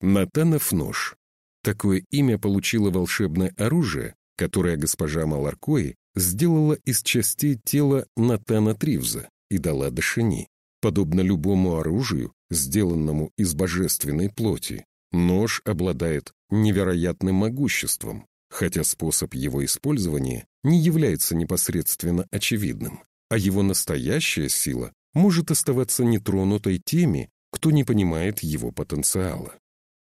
Натанов нож. Такое имя получило волшебное оружие, которое госпожа Маларкои сделала из частей тела Натана Тривза и дала Дашини. Подобно любому оружию, сделанному из божественной плоти, нож обладает невероятным могуществом, хотя способ его использования не является непосредственно очевидным, а его настоящая сила может оставаться нетронутой теми, кто не понимает его потенциала.